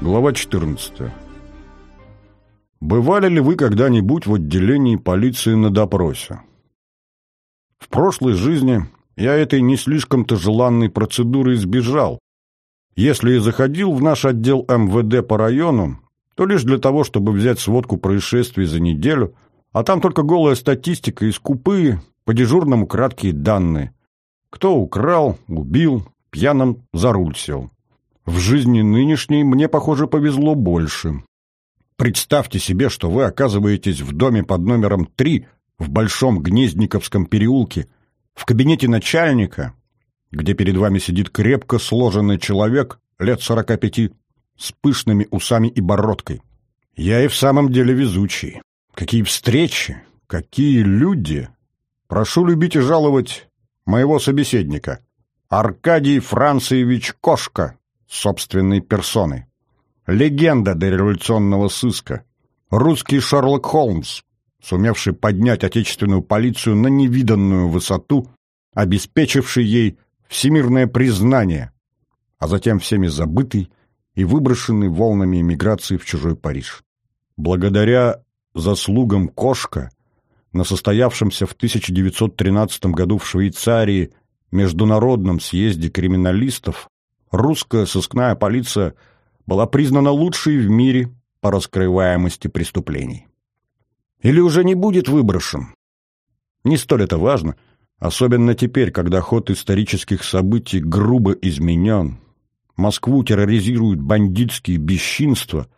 Глава 14. Бывали ли вы когда-нибудь в отделении полиции на допросе? В прошлой жизни я этой не слишком-то желанной процедуры избежал. Если и заходил в наш отдел МВД по району, то лишь для того, чтобы взять сводку происшествий за неделю, а там только голая статистика и скупые, по дежурному краткие данные. Кто украл, убил, пьяным за руль сел. В жизни нынешней мне, похоже, повезло больше. Представьте себе, что вы оказываетесь в доме под номером 3 в Большом Гнездниковском переулке, в кабинете начальника, где перед вами сидит крепко сложенный человек лет 45 с пышными усами и бородкой. Я и в самом деле везучий. Какие встречи, какие люди! Прошу любить и жаловать моего собеседника. Аркадий Францевич Кошка, собственной персоной. Легенда дореволюционного сыска. Русский Шерлок Холмс, сумевший поднять отечественную полицию на невиданную высоту, обеспечивший ей всемирное признание, а затем всеми забытый и выброшенный волнами эмиграции в чужой Париж. Благодаря заслугам Кошка на состоявшемся в 1913 году в Швейцарии Международном съезде криминалистов русская сыскная полиция была признана лучшей в мире по раскрываемости преступлений. Или уже не будет выброшен? Не столь это важно, особенно теперь, когда ход исторических событий грубо изменен. Москву терроризируют бандитские бесчинства,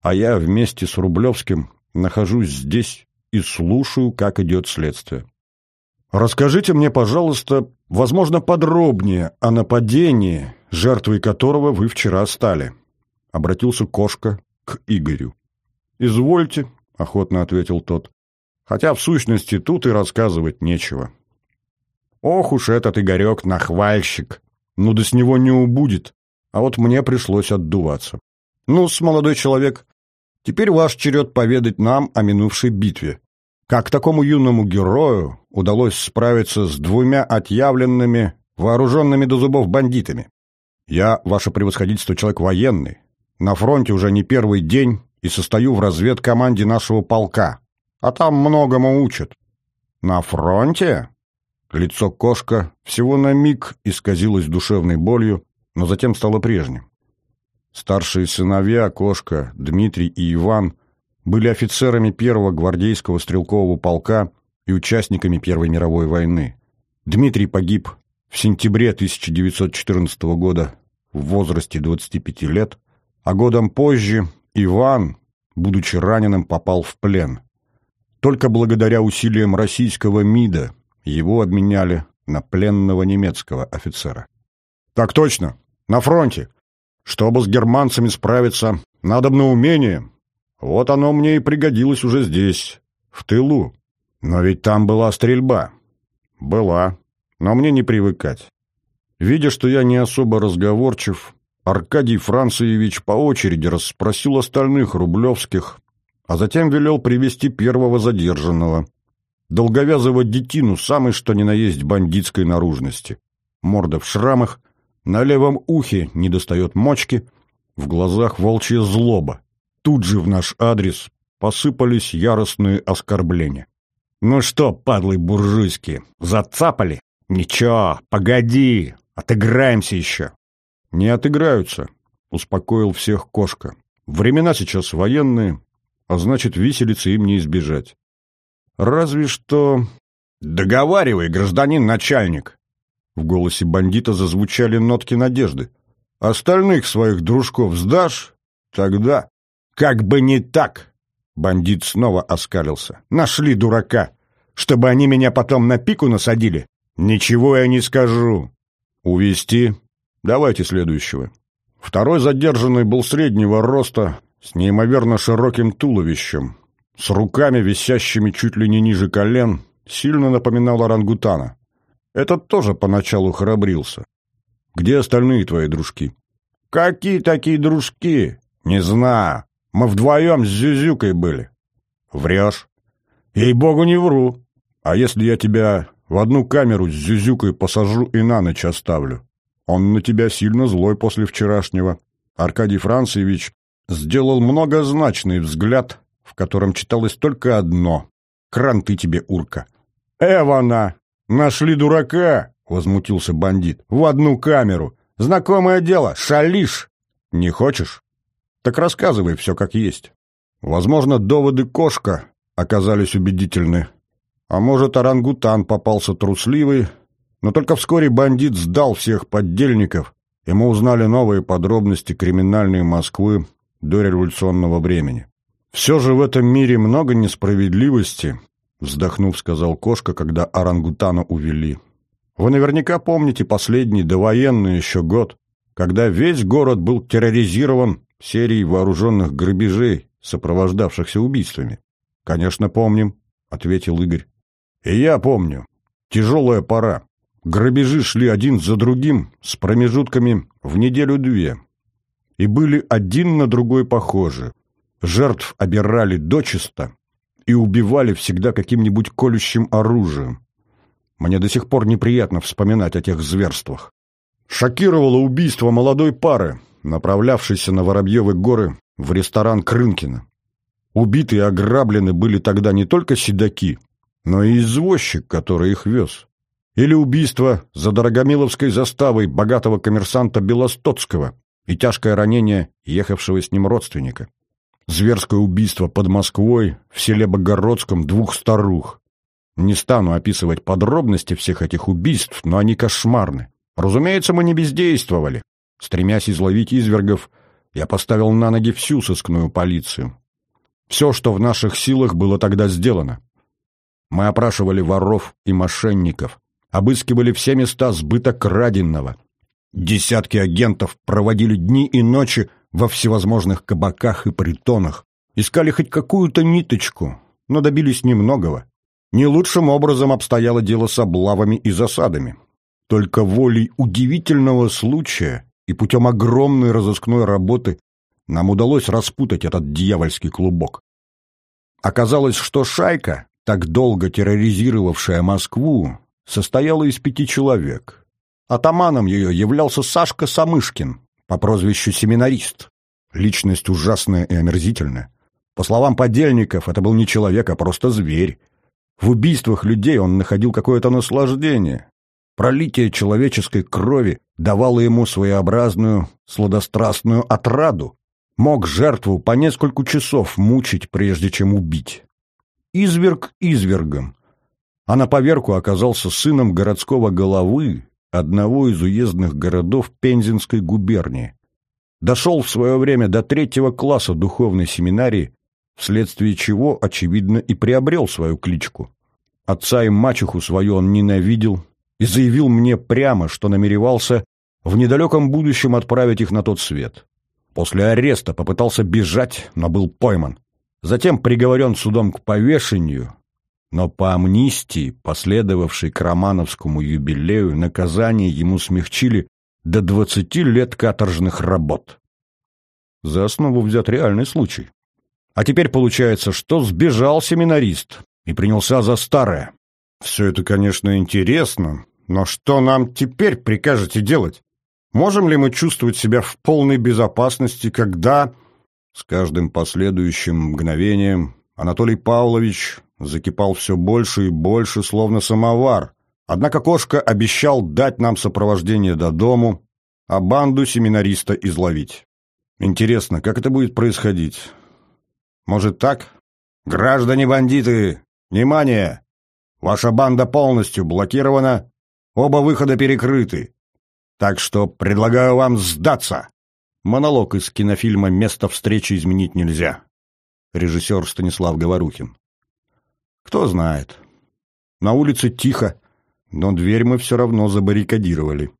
а я вместе с Рублевским нахожусь здесь и слушаю, как идет следствие. Расскажите мне, пожалуйста, возможно, подробнее о нападении, жертвой которого вы вчера стали. Обратился Кошка к Игорю. «Извольте», — охотно ответил тот. «Хотя, в сущности, тут и рассказывать нечего». «Ох уж этот Игорек нахвальщик! Ну да с него не убудет, а вот мне пришлось отдуваться. Ну-с, молодой человек, теперь ваш черед поведать нам о минувшей битве. Как такому юному герою удалось справиться с двумя отъявленными, вооруженными до зубов бандитами? Я, ваше превосходительство, человек военный. На фронте уже не первый день и состою в разведкоманде нашего полка. А там многому учат. На фронте? Лицо кошка всего на миг исказилось душевной болью, но затем стало прежним. Старшие сыновья кошка, Дмитрий и Иван, были офицерами первого гвардейского стрелкового полка и участниками Первой мировой войны. Дмитрий погиб в сентябре 1914 года в возрасте 25 лет, а годом позже Иван, будучи раненым, попал в плен. Только благодаря усилиям российского МИДа его обменяли на пленного немецкого офицера. «Так точно! На фронте! Чтобы с германцами справиться, надо на умение. Вот оно мне и пригодилось уже здесь, в тылу. Но ведь там была стрельба». «Была, но мне не привыкать. Видя, что я не особо разговорчив, Аркадий Францевич по очереди расспросил остальных рублевских, а затем велел привести первого задержанного, долговязого детину, самый что ни на есть бандитской наружности. Морда в шрамах, на левом ухе не достает мочки, в глазах волчья злоба. Тут же в наш адрес посыпались яростные оскорбления. «Ну что, падлы буржуйские, зацапали? Ничего, погоди, Отыграемся еще. Не отыграются, успокоил всех кошка. Времена сейчас военные, а значит, виселицы им не избежать. Разве что... Договаривай, гражданин начальник. В голосе бандита зазвучали нотки надежды. Остальных своих дружков сдашь? Тогда... Как бы не так! Бандит снова оскалился. Нашли дурака. Чтобы они меня потом на пику насадили? Ничего я не скажу. «Увести? Давайте следующего». Второй задержанный был среднего роста, с неимоверно широким туловищем, с руками, висящими чуть ли не ниже колен, сильно напоминал орангутана. Этот тоже поначалу храбрился. «Где остальные твои дружки?» «Какие такие дружки? Не знаю. Мы вдвоем с Зюзюкой были». «Врешь?» «Ей-богу, не вру. А если я тебя в одну камеру с Зюзюкой посажу и на ночь оставлю. Он на тебя сильно злой после вчерашнего. Аркадий Францевич сделал многозначный взгляд, в котором читалось только одно — «Кранты тебе, урка». «Эвана! Нашли дурака!» — возмутился бандит. «В одну камеру! Знакомое дело! Шалиш!» «Не хочешь? Так рассказывай все как есть». Возможно, доводы кошка оказались убедительны. А может, орангутан попался трусливый, но только вскоре бандит сдал всех поддельников, и мы узнали новые подробности криминальной Москвы до революционного времени. «Все же в этом мире много несправедливости», — вздохнув, сказал кошка, когда орангутана увели. «Вы наверняка помните последний довоенный еще год, когда весь город был терроризирован серией вооруженных грабежей, сопровождавшихся убийствами. «Конечно, помним», — ответил Игорь. «И я помню. Тяжелая пора. Грабежи шли один за другим с промежутками в неделю-две. И были один на другой похожи. Жертв обирали дочисто и убивали всегда каким-нибудь колющим оружием. Мне до сих пор неприятно вспоминать о тех зверствах. Шокировало убийство молодой пары, направлявшейся на Воробьевы горы в ресторан Крынкина. Убиты и ограблены были тогда не только седаки, но и извозчик, который их вез. Или убийство за Дорогомиловской заставой богатого коммерсанта Белостоцкого и тяжкое ранение ехавшего с ним родственника. Зверское убийство под Москвой в селе Богородском двух старух. Не стану описывать подробности всех этих убийств, но они кошмарны. Разумеется, мы не бездействовали. Стремясь изловить извергов, я поставил на ноги всю сыскную полицию. Все, что в наших силах, было тогда сделано. Мы опрашивали воров и мошенников, обыскивали все места сбыта краденного. Десятки агентов проводили дни и ночи во всевозможных кабаках и притонах, искали хоть какую-то ниточку, но добились немногого. Не лучшим образом обстояло дело с облавами и засадами. Только волей удивительного случая и путем огромной разыскной работы нам удалось распутать этот дьявольский клубок. Оказалось, что шайка, так долго терроризировавшая Москву, состояла из пяти человек. Атаманом ее являлся Сашка Самышкин по прозвищу Семинарист. Личность ужасная и омерзительная. По словам подельников, это был не человек, а просто зверь. В убийствах людей он находил какое-то наслаждение, Пролитие человеческой крови давало ему своеобразную сладострастную отраду, мог жертву по несколько часов мучить, прежде чем убить. Изверг извергом, а на поверку оказался сыном городского головы одного из уездных городов Пензенской губернии. Дошел в свое время до третьего класса духовной семинарии, вследствие чего, очевидно, и приобрел свою кличку. Отца и мачеху свою он ненавидел, и заявил мне прямо, что намеревался в недалеком будущем отправить их на тот свет. После ареста попытался бежать, но был пойман. Затем приговорен судом к повешению, но по амнистии, последовавшей к Романовскому юбилею, наказание ему смягчили до двадцати лет каторжных работ. За основу взят реальный случай. А теперь получается, что сбежал семинарист и принялся за старое. Все это, конечно, интересно, но что нам теперь прикажете делать? Можем ли мы чувствовать себя в полной безопасности, когда... С каждым последующим мгновением Анатолий Павлович закипал все больше и больше, словно самовар. Однако кошка обещал дать нам сопровождение до дому, а банду семинариста изловить. Интересно, как это будет происходить? Может так? Граждане-бандиты, внимание! Ваша банда полностью блокирована Оба выхода перекрыты. Так что предлагаю вам сдаться. Монолог из кинофильма «Место встречи изменить нельзя». Режиссер Станислав Говорухин. Кто знает. На улице тихо, но дверь мы все равно забаррикадировали.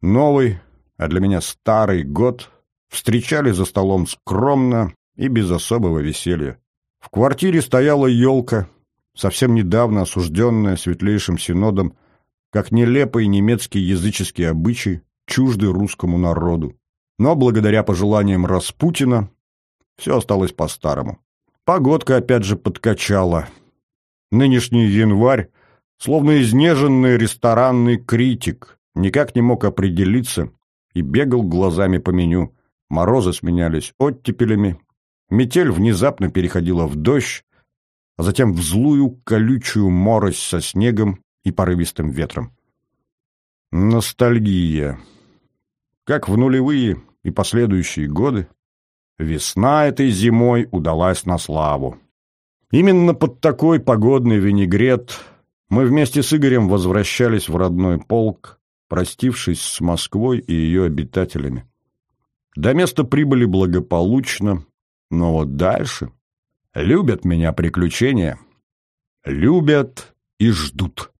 Новый, а для меня старый год встречали за столом скромно и без особого веселья. В квартире стояла елка, совсем недавно осужденная Светлейшим Синодом как нелепый немецкий языческий обычай, чуждый русскому народу. Но благодаря пожеланиям Распутина все осталось по-старому. Погодка опять же подкачала. Нынешний январь, словно изнеженный ресторанный критик, никак не мог определиться и бегал глазами по меню. морозы сменялись оттепелями, метель внезапно переходила в дождь, а затем в злую колючую морось со снегом и порывистым ветром. Ностальгия. Как в нулевые и последующие годы, весна этой зимой удалась на славу. Именно под такой погодный винегрет мы вместе с Игорем возвращались в родной полк, простившись с Москвой и ее обитателями. До места прибыли благополучно, но вот дальше любят меня приключения, любят и ждут.